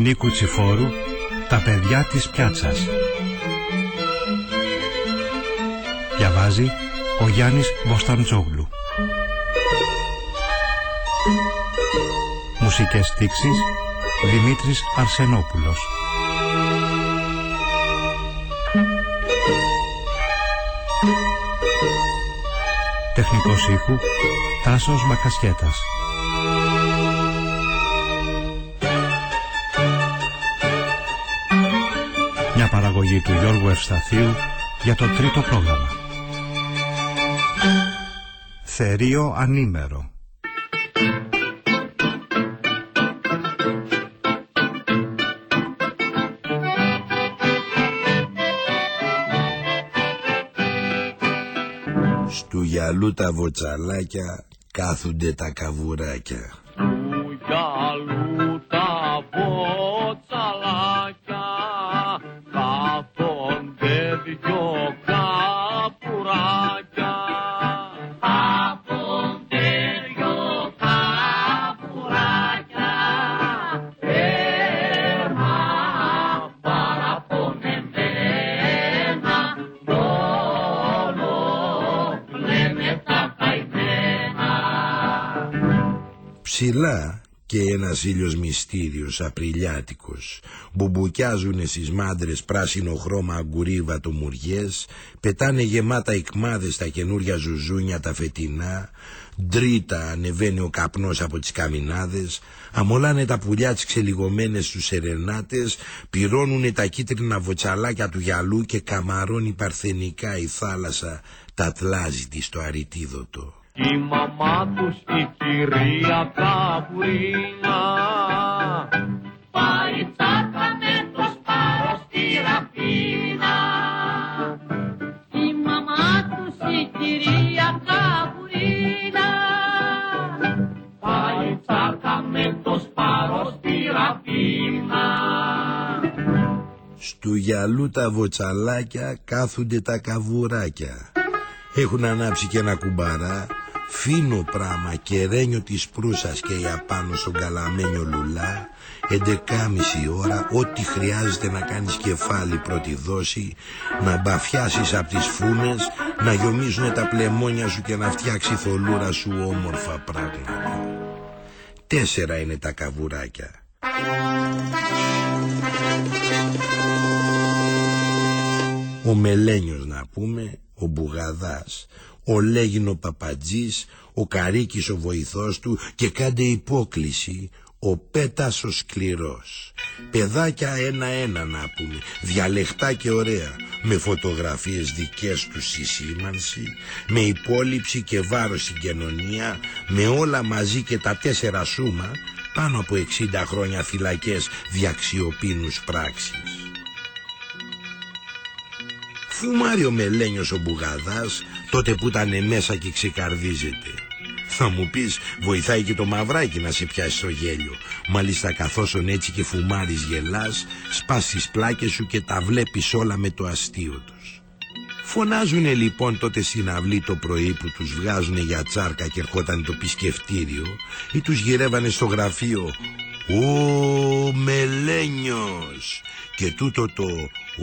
Νίκου Τσιφόρου «Τα παιδιά της πιάτσας». Διαβάζει ο Γιάννης Μποσταντζόγλου. Μουσικές στίξεις Δημήτρης Αρσενόπουλος. Τεχνικός ήχου Τάσος Μακασιέτας. Παραγωγή του Γιώργου Ευσταθίου για το τρίτο πρόγραμμα. Θερίο ανήμερο. Στου γυαλού τα βοτσαλάκια κάθονται τα καβουράκια. Του γυαλού Ψηλά και ένας ήλιος μυστήριος απριλιάτικος. Μπουμπουκιάζουνε στις μάντρες πράσινο χρώμα αγκουρίβατο μουριές πετάνε γεμάτα εκμάδες τα καινούρια ζουζούνια τα φετινά ντρίτα ανεβαίνει ο καπνός από τις καμινάδες αμολάνε τα πουλιά τις ξελιγωμένες στους σερενάτες πυρώνουνε τα κίτρινα βοτσαλάκια του γυαλού και καμαρώνει παρθενικά η θάλασσα τα τλάζει της στο αριτίδωτο Η μαμά τους η κυρία Καβουρίνα Πάει τσάκα με το σπάρο στη ραφίνα Η μαμά τους η κυρία Καβουρίνα Πάει τσάκα με το σπάρο στη ραφίνα Στου γυαλού τα βοτσαλάκια κάθονται τα καβουράκια. Έχουν ανάψει και ένα κουμπαρά, φίνο πράμα και ρένιο της προύσας και η απάνω στον καλαμένιο λουλά, εντεκάμιση ώρα, ό,τι χρειάζεται να κάνεις κεφάλι πρώτη δόση, να μπαφιάσεις από τις φούνες, να γιομίζουν τα πλεμόνια σου και να φτιάξει η θολούρα σου όμορφα πράγματα. Τέσσερα είναι τα καβουράκια. ο Μελένιος να πούμε, ο Μπουγαδάς, ο Λέγινο Παπατζής, ο Καρίκης ο βοηθός του και κάντε υπόκληση, ο Πέτας ο Σκληρός. Παιδάκια ένα-ένα να πούμε, διαλεχτά και ωραία, με φωτογραφίες δικές του στη σήμανση, με υπόλοιψη και βάρος στην κοινωνία, με όλα μαζί και τα τέσσερα σούμα, πάνω από 60 χρόνια φυλακές διαξιοπίνους πράξεις. Φουμάρει ο Μελένιος ο Μπουγαδάς τότε που ήταν μέσα και ξεκαρδίζεται. Θα μου πεις βοηθάει και το μαυράκι να σε πιάσει στο γέλιο. Μάλιστα καθώς έτσι και φουμάρεις γελάς, σπάς τις πλάκες σου και τα βλέπεις όλα με το αστείο τους. Φωνάζουνε λοιπόν τότε στην αυλή το πρωί που τους βγάζουνε για τσάρκα και ερχόταν το πισκευτήριο ή τους γυρεύανε στο γραφείο «Ο Μελένιος» και τούτο το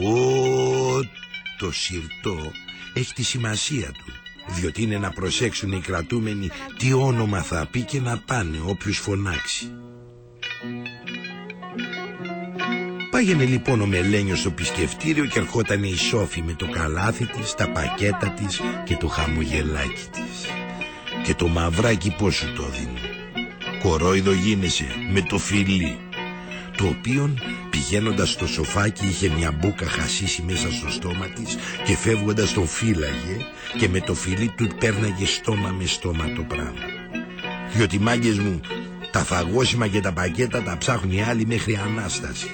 «Ο το σιρτό έχει τη σημασία του διότι είναι να προσέξουν οι κρατούμενοι τι όνομα θα πει και να πάνε όποιος φωνάξει. Πάγαινε λοιπόν ο Μελένιος στο πισκευτήριο και ερχόταν η Σόφη με το καλάθι της, τα πακέτα της και το χαμογελάκι της. Και το μαυράκι πώς σου το δίνει. Κορόιδο γίνεσαι με το φιλί το οποίον πηγαίνοντας στο σοφάκι είχε μια μπούκα χασίσει μέσα στο στόμα της και φεύγοντας τον φύλαγε και με το φιλί του πέρναγε στόμα με στόμα το πράγμα. Διότι μάγκες μου τα φαγόσιμα και τα πακέτα τα ψάχνουν οι άλλοι μέχρι Ανάσταση.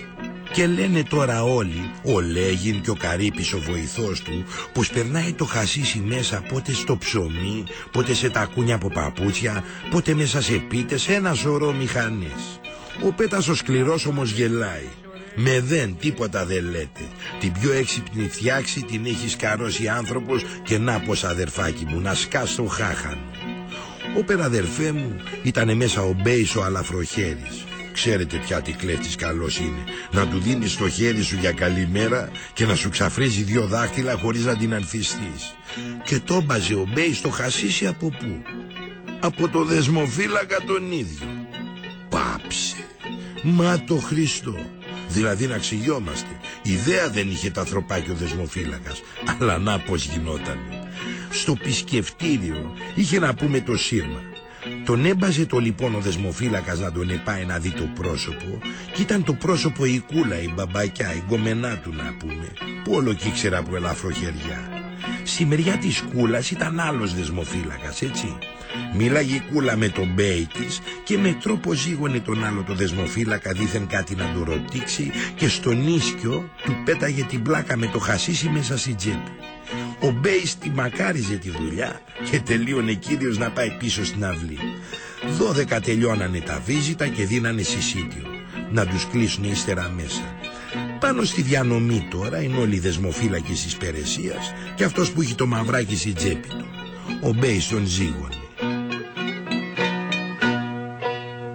Και λένε τώρα όλοι, ο Λέγιν και ο Καρύπης ο βοηθός του, πως περνάει το χασίσι μέσα πότε στο ψωμί, πότε σε τακούνια από παπούτσια, πότε μέσα σε πίτες, ένα σωρό μηχανές. Ο Πέτας ο σκληρός όμως γελάει. Με δεν τίποτα δεν λέτε. Την πιο έξυπνη φτιάξη την έχει σκαρώσει άνθρωπος και να πως αδερφάκι μου να σκάς τον χάχανο. Ο περαδερφέ μου ήταν μέσα ο Μπέης ο Αλαφροχέρης. Ξέρετε πια τι κλέφτης καλός είναι. Να του δίνεις το χέρι σου για καλημέρα και να σου ξαφρίζει δύο δάχτυλα χωρίς να την ανθιστείς. Και το 'μπαζε ο Μπέης το χασίσι από πού; Από το δεσμοφύλακα τον ίδιο. Πάψε. Μα το Χριστό. Δηλαδή να 'ξηγιόμαστε. Ιδέα δεν είχε το ανθρωπάκι ο δεσμοφύλακας. Αλλά να πως γινόταν. Στο 'πισκεφτήριο είχε να πούμε το σύρμα. Τον έμπαζε το λοιπόν ο δεσμοφύλακας να τονε πάει να δει το πρόσωπο και ήταν το πρόσωπο η κούλα, η μπαμπακιά, η γκομενά του να πούμε που όλο κι ήξερα από ελαφροχεριά. Στη μεριά της κούλας ήταν άλλος δεσμοφύλακας έτσι. Μίλαγε η κούλα με τον μπέι της και με τρόπο ζήγωνε τον άλλο το δεσμοφύλακα δήθεν κάτι να του ρωτήξει και στον ίσκιο του πέταγε την πλάκα με το χασίσι μέσα στη τσέπη. Ο Μπέις τη μακάριζε τη δουλειά και τελείωνε κύριος να πάει πίσω στην αυλή. Δώδεκα τελειώνανε τα βίζιτα και δίνανε συσίτιο. Να τους κλείσουν ύστερα μέσα. Πάνω στη διανομή τώρα είναι όλοι οι δεσμοφύλακες της υπηρεσίας και αυτός που έχει το μαυράκι στη τσέπη του. Ο Μπέις τον ζήγωνε.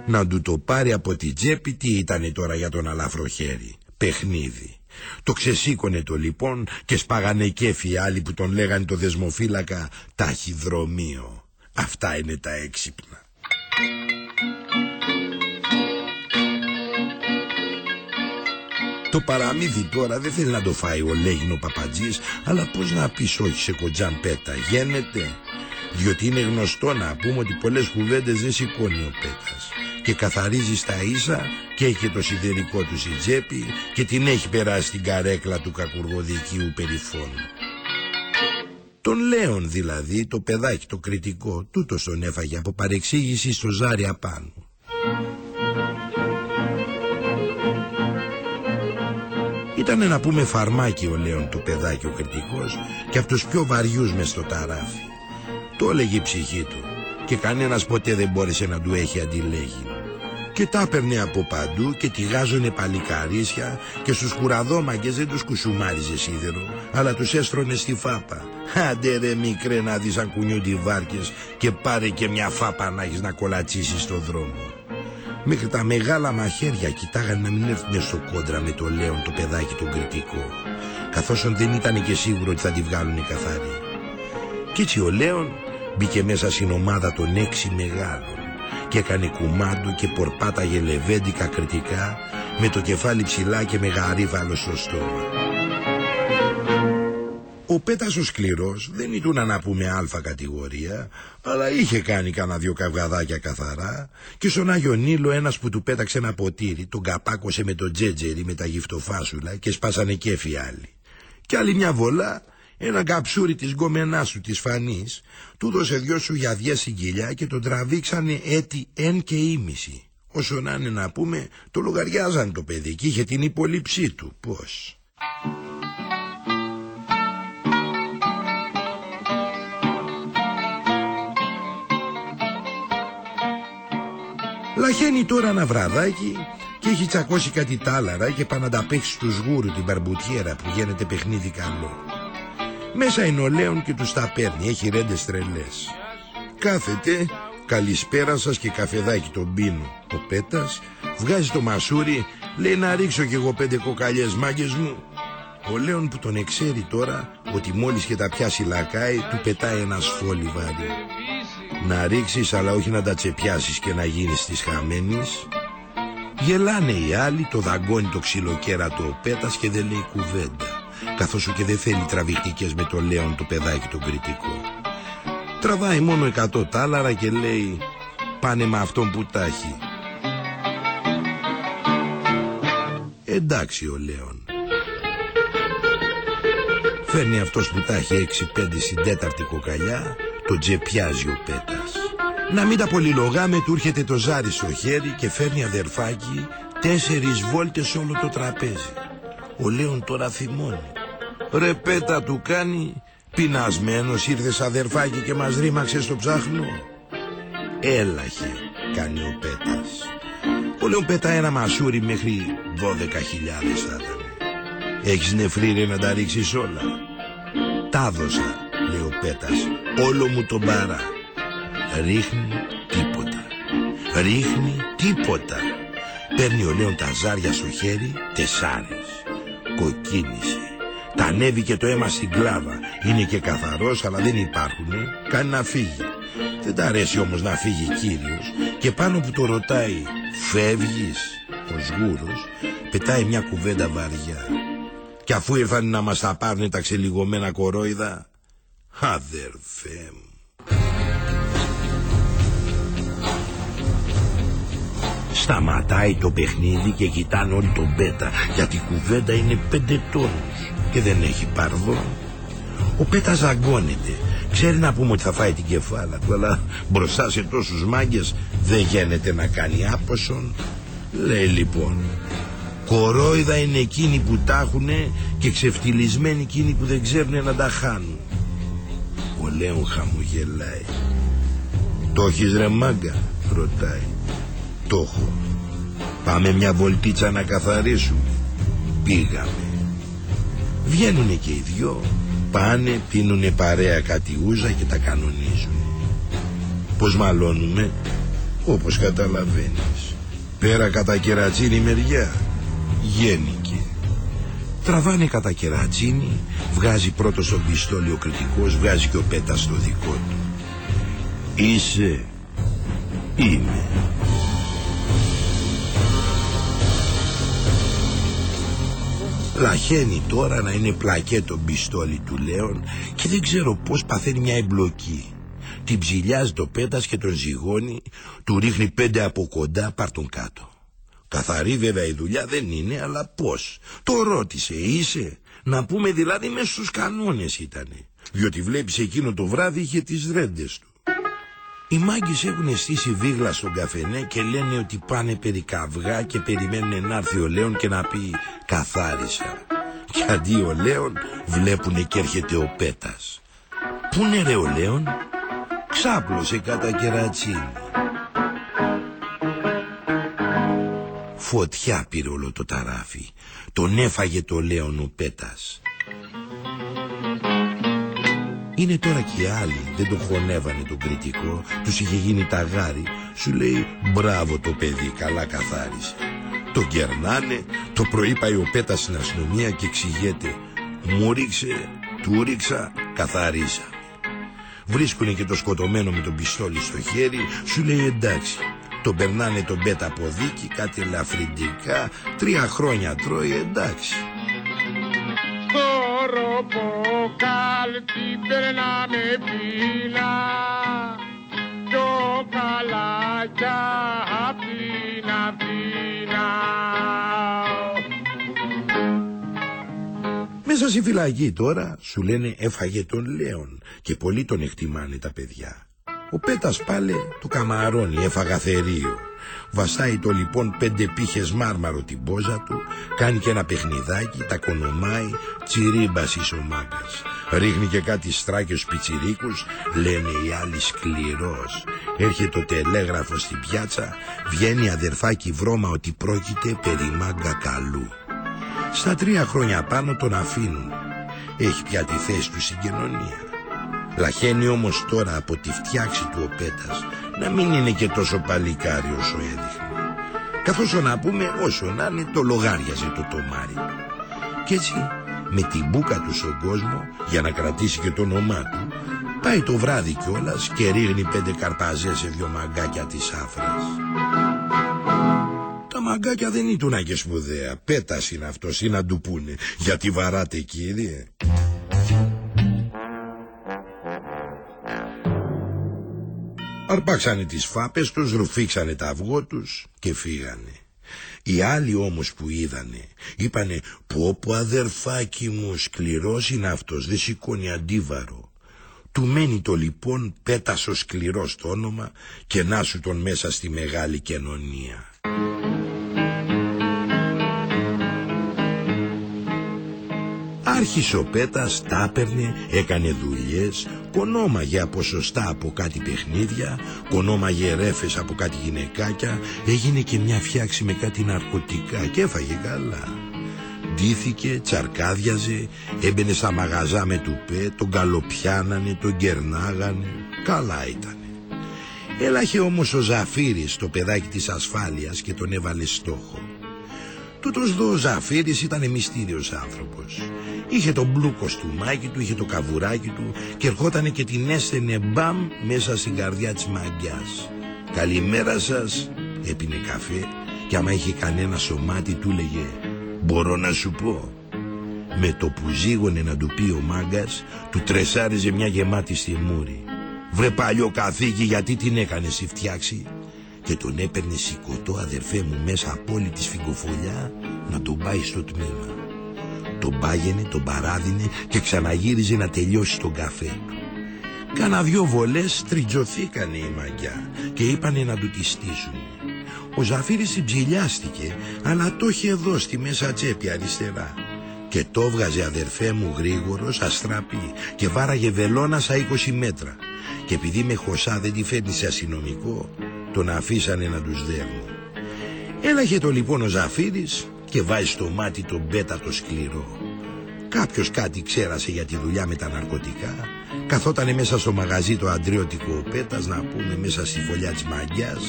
Να του το πάρει από τη τσέπη τι ήτανε τώρα για τον αλαφρό χέρι. Παιχνίδι. Το ξεσήκωνε το λοιπόν και σπάγανε κέφι άλλοι που τον λέγανε το δεσμοφύλακα ταχυδρομείο. Αυτά είναι τα έξυπνα. Το παραμύθι τώρα δεν θέλει να το φάει ο Λέγινο Παπατζής, αλλά πώς να πεις όχι σε κοντζάν πέτα, γένεται. Διότι είναι γνωστό να πούμε ότι πολλές κουβέντες δεν σηκώνει ο πέτας και καθαρίζει στα ίσα και έχει το σιδερικό του στη τσέπη και την έχει περάσει την καρέκλα του κακουργοδικίου περιφώνου. Τον Λέον δηλαδή, το παιδάκι το κριτικό, τούτος τον έφαγε από παρεξήγηση στο ζάρι απάνω. Ήτανε να πούμε φαρμάκι ο Λέον το παιδάκι ο κριτικός και από τους πιο βαριούς μες στο ταράφι. Το έλεγε η ψυχή του και κανένας ποτέ δεν μπόρεσε να του έχει αντιλέγει. Και τα έπαιρνε από παντού και τηγάζωνε παλικαρίσια και στους κουραδόμαγκες δεν τους κουσουμάριζε σίδερο, αλλά τους έστρωνε στη φάπα. Άντε ρε μικρέ να δεις αν κουνιούνται οι βάρκες και πάρε και μια φάπα να έχεις να κολατσίσεις στο δρόμο. Μέχρι τα μεγάλα μαχαίρια κοιτάγανε να μην έρθουν στο κόντρα με το Λέον το παιδάκι τον κριτικό, καθώς δεν ήταν και σίγουρο ότι θα τη βγάλουν οι καθαροί. Κι έτσι ο Λέον μπήκε μέσα στην ομάδα των έξι μεγάλων και έκανε κουμάντου και πορπάταγε λεβέντικα κριτικά με το κεφάλι ψηλά και με γαρίβαλο στο στόμα. Ο Πέτας ο σκληρός δεν ήταν να πούμε αλφα κατηγορία, αλλά είχε κάνει κανένα δυο καυγαδάκια καθαρά και στον Άγιο Νίλο ένας που του πέταξε ένα ποτήρι τον καπάκωσε με το τζέτζερι με τα γυφτοφάσουλα και σπάσανε κέφι άλλοι. Και άλλη μια βολά ένα καψούρι της γκομενάς του της φανής του δώσε δυο σου για στην κοιλιά και τον τραβήξανε έτη εν και ήμιση. Όσο να είναι να πούμε, το λογαριάζαν το παιδί και είχε την υπολήψή του. Πώς; Λαχαίνει τώρα ένα βραδάκι και έχει τσακώσει κάτι τάλαρα και πάει να τα παίξει του σγούρου την παρμπουτιέρα που γίνεται παιχνίδι καλό. Μέσα είναι ο Λέων και τους τα παίρνει, έχει ρέντες τρελές. Κάθεται, καλησπέρα σας και καφεδάκι τον πίνω. Ο Πέτας βγάζει το μασούρι, λέει να ρίξω κι εγώ πέντε κοκαλιές μάγκες μου. Ο Λέων που τον εξέρει τώρα ότι μόλις και τα πιάσει λακάει του πετάει ένας σφόλι βάρη. Να ρίξεις αλλά όχι να τα τσεπιάσεις και να γίνεις της χαμένης. Γελάνε οι άλλοι, το δαγκώνει το ξυλοκέρατο ο Πέτας και δεν λέει κουβέντα καθώς και δεν θέλει τραβηχτικές με το Λέον το παιδάκι τον κριτικό. Τραβάει μόνο εκατό τάλαρα και λέει πάνε με αυτόν που τα έχει. Εντάξει ο Λέον. Φέρνει αυτός που τα έχει έξι πέντε στην τέταρτη κοκαλιά, το τζεπιάζει ο Πέτας. Να μην τα πολυλογάμε, του έρχεται το ζάρι στο χέρι και φέρνει αδερφάκι τέσσερις βόλτες όλο το τραπέζι. Ο Λέον τώρα θυμώνει. Ρεπέτα του κάνει Πεινασμένος ήρθες αδερφάκι και μας ρήμαξε στο ψάχνο Έλαχε κάνει ο Πέτας Ο Λέων Πέτα ένα μασούρι μέχρι 12 χιλιάδες θα ήταν Έχεις νεφρή να τα ρίξεις όλα Τα δώσα λέει ο Πέτας Όλο μου τον παρά Ρίχνει τίποτα Ρίχνει τίποτα Παίρνει ο Λέων τα ζάρια στο χέρι, τεσσάρες. Κοκκίνησε. Τα ανέβηκε το αίμα στην κλάβα. Είναι και καθαρός αλλά δεν υπάρχουνε. Κάνει να φύγει. Δεν τα αρέσει όμως να φύγει κύριος. Και πάνω που το ρωτάει φεύγεις ο σγούρος; Πετάει μια κουβέντα βαριά. Και αφού ήρθαν να μας τα πάρουν τα ξελιγωμένα κορόιδα αδερφέ μου. Σταματάει το παιχνίδι και κοιτάνε όλοι τον Πέτα γιατί η κουβέντα είναι πέντε τόνους και δεν έχει παρδό. Ο Πέτα ζαγκώνεται. Ξέρει να πούμε ότι θα φάει την κεφάλα του αλλά μπροστά σε τόσους μάγκες δεν γίνεται να κάνει άποσον. Λέει λοιπόν κορόιδα είναι εκείνοι που τα και ξεφτυλισμένοι εκείνοι που δεν ξέρουν να τα χάνουν. Ο Λέων χαμογελάει. Το έχεις ρε μάγκα ρωτάει. Το έχω. Πάμε μια βολτίτσα να καθαρίσουμε. Πήγαμε. Βγαίνουνε και οι δυο. Πάνε, πίνουνε παρέα κάτι ούζα και τα κανονίζουν. Πώς μαλώνουμε. Όπως καταλαβαίνεις. Πέρα κατά κερατσίνη μεριά. Γέννηκε. Τραβάνε κατά κερατσίνη. Βγάζει πρώτος στον πιστόλι ο κριτικός. Βγάζει και ο πέτας το δικό του. Είσαι. Είμαι. Λαχαίνει τώρα να είναι πλακέτο μπιστόλι του Λέων και δεν ξέρω πως παθαίνει μια εμπλοκή. Την ψηλιάζει το πέτας και τον ζυγώνει, του ρίχνει πέντε από κοντά, πάρ τον κάτω. Καθαρή βέβαια η δουλειά δεν είναι, αλλά πώς; Το ρώτησε, είσαι; Να πούμε δηλαδή μέσα στους κανόνες ήτανε. Διότι βλέπεις εκείνο το βράδυ είχε τις ρέντες του. Οι μάγκες έχουν στήσει βίγλα στον καφενέ και λένε ότι πάνε περί καυγά και περιμένουν να έρθει ο Λέων και να πει καθάρισα. Και αντί ο Λέων βλέπουνε και έρχεται ο Πέτας. Πού είναι ρε ο Λέων; Ξάπλωσε κατά κερατσίνη. Φωτιά πήρε όλο το ταράφι. Τον έφαγε το Λέων ο Πέτας. Είναι τώρα και οι άλλοι, δεν τον χωνεύανε τον κριτικό, τους είχε γίνει ταγάρι. Σου λέει μπράβο το παιδί, καλά καθάρισε. Τον κερνάνε, το πρωί πάει ο Πέτας στην αστυνομία και εξηγέται. Μου ρίξε, του ρίξα, καθαρίσαμε. Βρίσκουνε και το σκοτωμένο με τον πιστόλι στο χέρι, σου λέει εντάξει. Τον περνάνε τον Πέτα από δίκη, κάτι ελαφρυντικά, τρία χρόνια τρώει εντάξει. καλτή περνάμε πίνα πιο καλά κι απίνα πίνα. Μέσα στη φυλακή τώρα σου λένε έφαγε τον Λέον και πολλοί τον εκτιμάνε τα παιδιά. Ο Πέτας πάλε του καμαρώνει, έφαγα θερίο. Βαστάει το λοιπόν πέντε πύχες μάρμαρο την πόζα του, κάνει και ένα παιχνιδάκι, τα κονομάει, τσιρίμπασης ο μάγκας. Ρίχνει και κάτι στράκες πιτσιρίκους, λένε οι άλλοι σκληρός. Έρχεται το τελέγραφος στην πιάτσα, βγαίνει αδερφάκι βρώμα ότι πρόκειται περί μάγκα καλού. Στα τρία χρόνια πάνω τον αφήνουν. Έχει πια τη θέση του στην κοινωνία. Λαχαίνει όμως τώρα από τη φτιάξη του ο Πέτας να μην είναι και τόσο παλικάρι όσο έδειχνε. Καθώς να πούμε όσο να είναι το λογάριαζε το τομάρι. Κι έτσι με την μπούκα του στον κόσμο για να κρατήσει και το όνομά του πάει το βράδυ κιόλας και ρίχνει πέντε καρπαζές σε δυο μαγκάκια της άφρας. Τα μαγκάκια δεν ήταν και σπουδαία. Πέτας είναι αυτός ή να του πούνε. Γιατί βαράτε κύριε. Αρπάξανε τις φάπες τους, ρουφήξανε τα αυγό τους και φύγανε. Οι άλλοι όμως που είδανε είπανε πω πω αδερφάκι μου σκληρός είναι αυτός δεν σηκώνει αντίβαρο. Του μένει το λοιπόν πέτασος σκληρός το όνομα και να σου τον μέσα στη μεγάλη κοινωνία. Άρχισε ο Πέτας, τα έπαιρνε, έκανε δουλειές, κονόμαγε από σωστά από κάτι παιχνίδια, κονόμαγε ρέφες από κάτι γυναικάκια, έγινε και μια φτιάξη με κάτι ναρκωτικά και έφαγε καλά. Ντύθηκε, τσαρκάδιαζε, έμπαινε στα μαγαζά με του πέ, τον καλοπιάνανε, τον κερνάγανε, καλά ήταν. Έλαχε όμως ο Ζαφύρης το παιδάκι της ασφάλειας και τον έβαλε στόχο. Τούτος δω ο Ζαφύρης ήταν μυστήριος άνθρωπος. Είχε το μπλου κοστούμάκι του, είχε το καβουράκι του και ερχότανε και την έστενε μπαμ μέσα στην καρδιά της μαγκιάς. Καλημέρα σας, έπινε καφέ και άμα είχε κανένα σωμάτι του λέγε «Μπορώ να σου πω». Με το που ζήγωνε να του πει ο μάγκας, του τρεσάριζε μια γεμάτη στη μούρη. «Βρε παλιό καθήκη γιατί την έκανες η φτιάξη» και τον έπαιρνε σηκωτό αδερφέ μου μέσα από όλη τη σφιγγοφολιά να τον πάει στο τμήμα. Τον πάγαινε, τον παράδεινε και ξαναγύριζε να τελειώσει τον καφέ του. Κάνα δυο βολές τριτζωθήκανε η μαγιά και είπανε να του τη στήσουν. Ο Ζαφύρης συμψηλιάστηκε αλλά το είχε εδώ στη μέσα τσέπη αριστερά. Και το βγάζε αδερφέ μου γρήγορος, αστραπή και βάραγε βελόνα στα 20 μέτρα. Και επειδή με χωσά δεν τη φέρνει σε αστυνομικό, τον αφήσανε να τους δέρνουν. Έλαχε το λοιπόν ο Ζαφύρης και βάζει στο μάτι τον πέτα το σκληρό. Κάποιος κάτι ξέρασε για τη δουλειά με τα ναρκωτικά. Καθότανε μέσα στο μαγαζί το αντριώτικο πέτας να πούμε μέσα στη φωλιά της μαγιάς.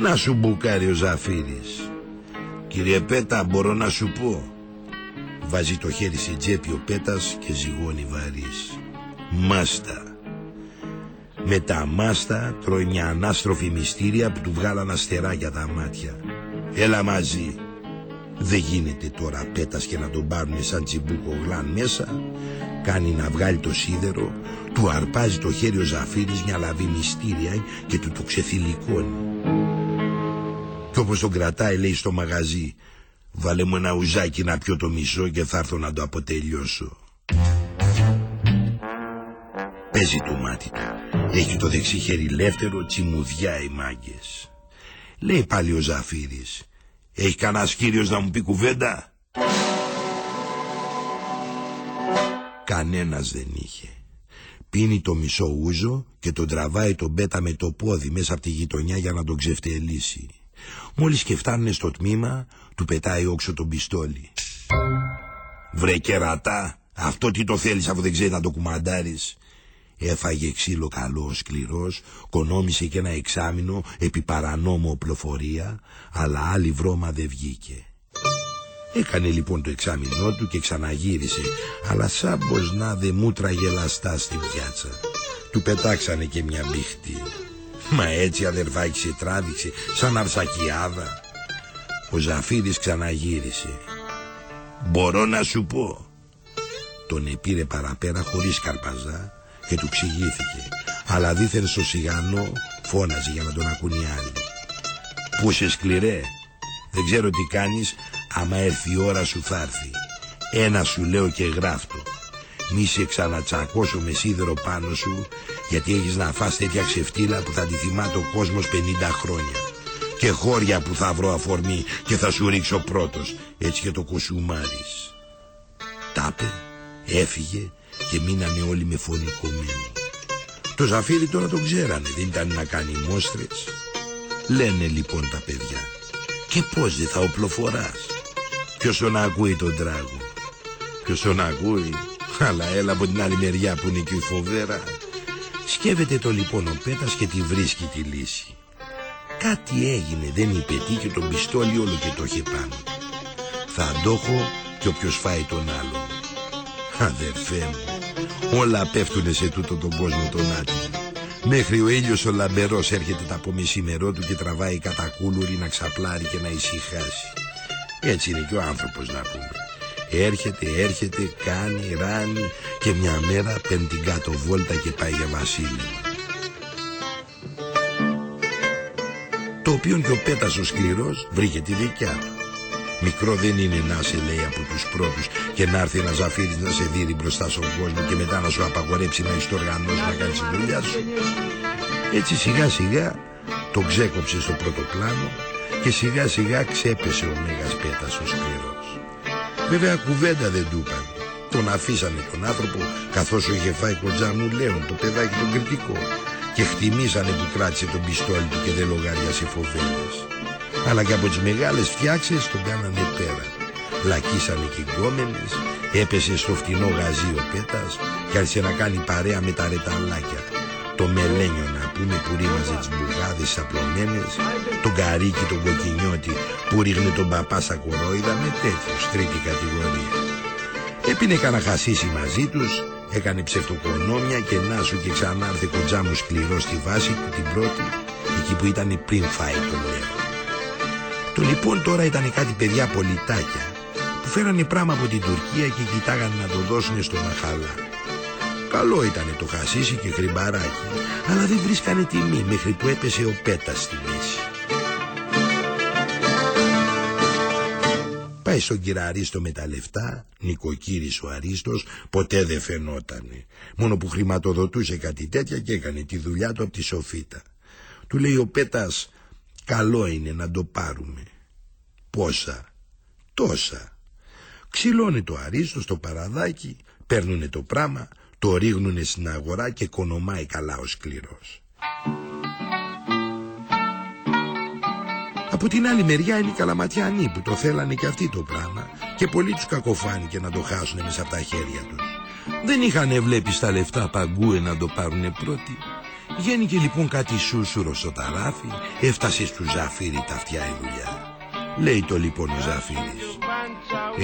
Να σου μπουκάρει ο Ζαφύρης. Κύριε Πέτα μπορώ να σου πω. Βάζει το χέρι στην τσέπη ο Πέτας και ζυγώνει βαρύς. Μάστα. Με τα μάστα τρώει μια ανάστροφη μυστήρια που του βγάλαν αστεράκια τα μάτια. Έλα μαζί. Δεν γίνεται τώρα πέτας και να τον πάρουν σαν τσιμπούκο γλάν μέσα. Κάνει να βγάλει το σίδερο, του αρπάζει το χέρι ο Ζαφύρης μια λαβή μυστήρια και του το ξεθυλικώνει. Κι όπως τον κρατάει λέει στο μαγαζί, βάλε μου ένα ουζάκι να πιω το μισό και θα έρθω να το αποτελειώσω. Παίζει το μάτι του. Έχει το δεξί χέρι λεύτερο, τσιμουδιά οι μάγκες. Λέει πάλι ο Ζαφύρης. Έχει κανένας κύριος να μου πει κουβέντα; Κανένας δεν είχε. Πίνει το μισό ούζο και τον τραβάει τον πέτα με το πόδι μέσα από τη γειτονιά για να τον ξεφτελίσει. Μόλις και φτάνουνε στο τμήμα, του πετάει όξο τον πιστόλι. Βρε κερατά, αυτό τι το θέλεις αφού δεν ξέρεις να το κουμαντάρεις; Έφαγε ξύλο καλό σκληρός, κονόμησε και ένα εξάμεινο επί παρανόμο οπλοφορία, αλλά άλλη βρώμα δεν βγήκε. Έκανε λοιπόν το εξάμεινό του και ξαναγύρισε, αλλά σαν πως να δε μούτρα γελαστά στην πιάτσα. Του πετάξανε και μια μπίχτη. Μα έτσι αδερφάκι σε τράβηξε, σαν αρσακιάδα. Ο Ζαφύρης ξαναγύρισε. Μπορώ να σου πω. Τον επήρε παραπέρα χωρίς καρπαζά και του ψηγήθηκε. Αλλά δίθεν στο σιγανό φώναζε για να τον ακούν οι άλλοι. Πού σε σκληρέ, δεν ξέρω τι κάνεις, άμα έρθει η ώρα σου θα έρθει. Ένα σου λέω και γράφτο. Μη σε ξανατσακώσω με σίδερο πάνω σου, γιατί έχεις να φας τέτοια ξεφτύλα που θα τη θυμάται ο κόσμος 50 χρόνια. Και χώρια που θα βρω αφορμή και θα σου ρίξω πρώτος, έτσι και το κοσουμάρις. Τάπε, έφυγε και μείνανε όλοι με φωνή κομμένη. Το Ζαφύρι τώρα τον ξέρανε, δεν ήταν να κάνει μόστρες. Λένε λοιπόν τα παιδιά. Και πώς δεν θα οπλοφοράς; Ποιος τον ακούει τον τράγο; Ποιος τον ακούει; Αλλά έλα από την άλλη μεριά που είναι και η φοβέρα. Σκέφτεται το λοιπόν ο Πέτας και τη βρίσκει τη λύση. Κάτι έγινε, δεν είπε τι και τον πιστόλι όλο και το είχε πάνω. Θα αντόχω και όποιος φάει τον άλλον. Αδερφέ μου, όλα πέφτουνε σε τούτο τον κόσμο τον άτιμο. Μέχρι ο ήλιος ο λαμπερός έρχεται τα από μισήμερό του και τραβάει κατακούλουρη να ξαπλάρει και να ησυχάσει. Έτσι είναι και ο άνθρωπος να πούμε. Έρχεται, έρχεται, κάνει, ράνει και μια μέρα παίρνει την κάτω βόλτα και πάει για βασίλειο. Το οποίο και ο πέτας ο σκληρός βρήκε τη δικιά του. Μικρό δεν είναι να σε λέει από τους πρώτους και να έρθει ένας ζαφύρι να σε δίνει μπροστά στον κόσμο και μετά να σου απαγορέψει να είσαι οργανώσει να κάνεις τη δουλειά σου. Έτσι σιγά σιγά το ξέκοψε στο πρώτο πλάνο και σιγά σιγά ξέπεσε ο Μέγας Πέτας ο σκληρός. Βέβαια κουβέντα δεν του είπαν. Τον αφήσανε τον άνθρωπο καθώς ο είχε φάει κοντζά μου λέον το παιδάκι τον κριτικό και χτιμήσανε που κράτησε τον πιστόλι του και δεν λογάριασε φοβέρες. Αλλά και από τις μεγάλες φτιάξεις τον κάνανε πέρα. Λακίσανε και γκόμενες, έπεσε στο φτηνό γαζί ο πέτας και άρχισε να κάνει παρέα με τα ρεταλάκια. Το μελένιο να πούμε που ρίμαζε τις μπουγάδες απλωμένες, τον καρίκι τον κοκκινιώτη που ρίχνε τον παπά στα κορόιδα με τέτοιους τρίτη κατηγορία. Έπινε κανένα χασίσι μαζί τους, έκανε ψευτοκονόμια και να σου και ξανάρθε κοντζά μου σκληρό στη βάση του την πρώτη, εκεί που ήταν πριν φάει τον νερό. Το λοιπόν τώρα ήταν κάτι παιδιά πολιτάκια που φέρανε πράγμα από την Τουρκία και κοιτάγανε να το δώσουν στο μαχαλά. Καλό ήταν το χασίσι και χρυμπαράκι, αλλά δεν βρίσκανε τιμή μέχρι που έπεσε ο πέτας στη μέση. Πάει στον κυραρίστο με τα λεφτά, νοικοκύρης ο Αρίστος, ποτέ δεν φαινότανε. Μόνο που χρηματοδοτούσε κάτι τέτοια και έκανε τη δουλειά του από τη σοφίτα. Του λέει ο Πέτας, καλό είναι να το πάρουμε. Πόσα, τόσα. Ξυλώνει το Αρίστο στο παραδάκι, παίρνουνε το πράμα, το ρίχνουνε στην αγορά και κονομάει καλά ο σκληρός. Από την άλλη μεριά είναι οι καλαματιανοί που το θέλανε και αυτοί το πράγμα και πολύ τους κακοφάνηκε να το χάσουν μέσα από τα χέρια τους. Δεν είχαν βλέπει τα λεφτά παγκούε να το πάρουνε πρώτοι. Γέννηκε λοιπόν κάτι σούσουρο στο ταράφι, έφτασε στους Ζαφύρι τα αυτιά η δουλειά. Λέει το λοιπόν ο Ζαφύρης.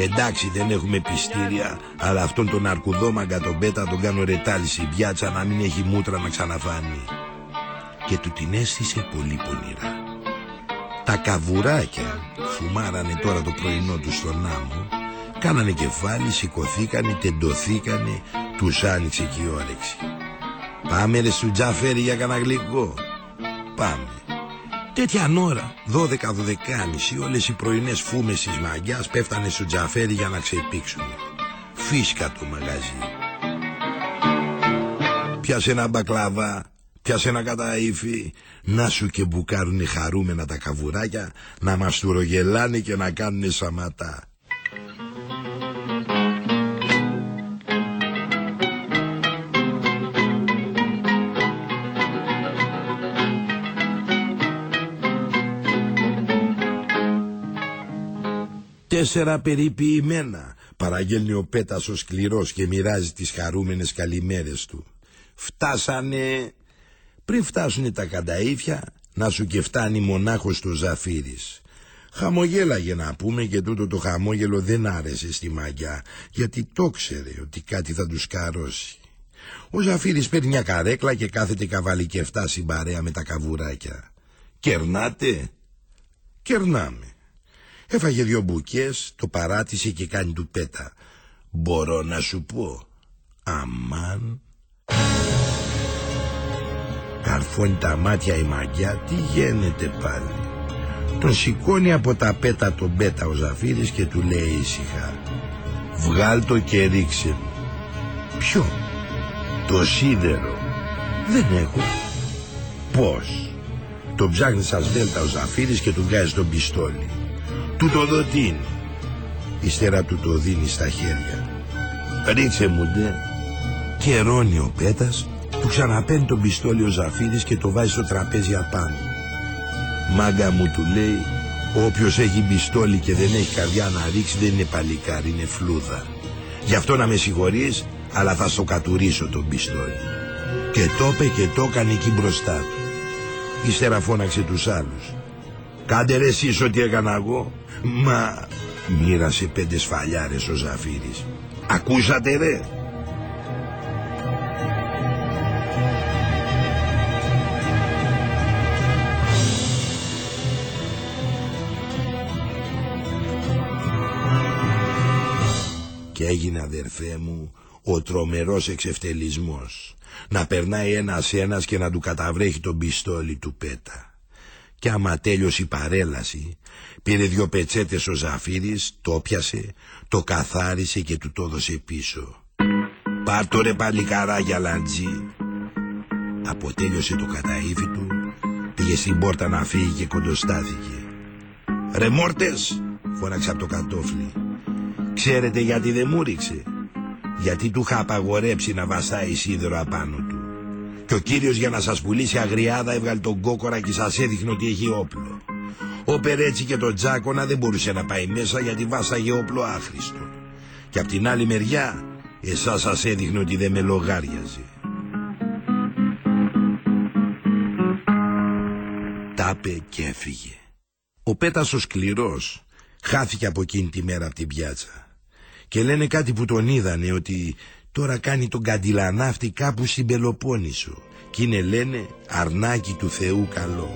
Εντάξει δεν έχουμε πιστήρια, αλλά αυτόν τον αρκουδόμαγκα τον πέτα τον κάνω ρετάλιση πιάτσα να μην έχει μούτρα να ξαναφάνει. Και του την αίσθησε πολύ πονηρά. Τα καβουράκια φουμάρανε τώρα το πρωινό τους στον άμμο, κάνανε κεφάλι, σηκωθήκανε, τεντωθήκανε, τους άνοιξε και η όρεξη. Πάμε ρε σου τζαφέρι για κανένα γλυκό. Πάμε. Τέτοια ώρα, 12-12.30, όλες οι πρωινές φούμες της μαγιάς πέφτανε στο τζαφέρι για να ξεπήξουν. Φίσκα το μαγαζί. Πιάσε ένα μπακλαβά, πιάσε ένα καταήφι, να σου και μπουκάρουνε χαρούμενα τα καβουράκια, να μαστουρογελάνε και να κάνουνε σαματά. Τέσσερα περιποιημένα παραγγέλνει ο Πέτας ο σκληρός και μοιράζει τις χαρούμενες καλημέρες του. Φτάσανε... Πριν φτάσουνε τα κανταήφια, να σου και φτάνει μονάχος του Ζαφύρης. Χαμογέλαγε να πούμε και τούτο το χαμόγελο δεν άρεσε στη μαγιά, γιατί το ξέρε ότι κάτι θα τους σκαρώσει. Ο Ζαφύρης παίρνει μια καρέκλα και κάθεται καβαλικευτά συμπαρέα με τα καβουράκια. Κερνάτε; Κερνάμε. Έφαγε δυο μπουκές, το παράτησε και κάνει του πέτα. Μπορώ να σου πω. Αμάν. Καρφώνει τα μάτια η μαγιά, τι γίνεται πάλι. Τον σηκώνει από τα πέτα τον πέτα ο Ζαφύρης και του λέει ήσυχα. Βγάλ το και ρίξε μου. Ποιο; Το σίδερο. Δεν έχω. Πώς; Το ψάχνεις σαν σβέλτα ο Ζαφύρης και του βγάζει τον πιστόλι. Του το δοτίνει. Ύστερα του το δίνει στα χέρια. Ρίξε μου ντε. Κερώνει ο πέτας, του ξαναπαίνει τον πιστόλι ο Ζαφύρης και το βάζει στο τραπέζι απάνω. Μάγκα μου του λέει, όποιος έχει πιστόλι και δεν έχει καρδιά να ρίξει δεν είναι παλικάρι, είναι φλούδα. Γι' αυτό να με συγχωρείς, αλλά θα στο κατουρίσω τον πιστόλι. Και το είπε και το έκανε εκεί μπροστά του. Ύστερα φώναξε τους άλλους. Κάντε ρε εσείς ό,τι έκανα εγώ. Μα μοίρασε πέντε σφαλιάρες ο Ζαφύρης. Ακούσατε ρε. Και έγινε αδερφέ μου ο τρομερός εξευτελισμός. Να περνάει ένας ένας και να του καταβρέχει τον πιστόλι του πέτα. Και άμα τέλειωσε η παρέλαση, πήρε δυο πετσέτες ο Ζαφύρης, το πιασε, το καθάρισε και του το έδωσε πίσω. Πάρ' το ρε παλικαρά για λαντζή. Αποτέλειωσε το καταήφι του, πήγε στην πόρτα να φύγει και κοντοστάθηκε. Ρε μόρτες, φώναξε από το κατόφλι. Ξέρετε γιατί δεν μου ρίξε. Γιατί του είχα απαγορέψει να βαστάει σίδερο απάνω του. Και ο κύριος για να σας πουλήσει αγριάδα έβγαλε τον κόκορα και σας έδειχνε ότι έχει όπλο. Ο Περέτσι και τον Τζάκονα δεν μπορούσε να πάει μέσα γιατί βάσαγε όπλο άχρηστο. Και απ' την άλλη μεριά εσάς σας έδειχνε ότι δεν με λογάριαζε. τάπε και έφυγε. Ο Πέτας ο σκληρός χάθηκε από εκείνη τη μέρα από την πιάτσα. Και λένε κάτι που τον είδανε ότι τώρα κάνει τον καντιλανάφτη κάπου στην Πελοπόννησο. Κι είναι λένε αρνάκι του Θεού καλό.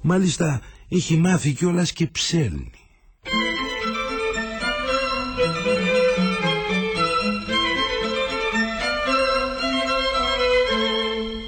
Μάλιστα έχει μάθει κιόλας και ψέλνει.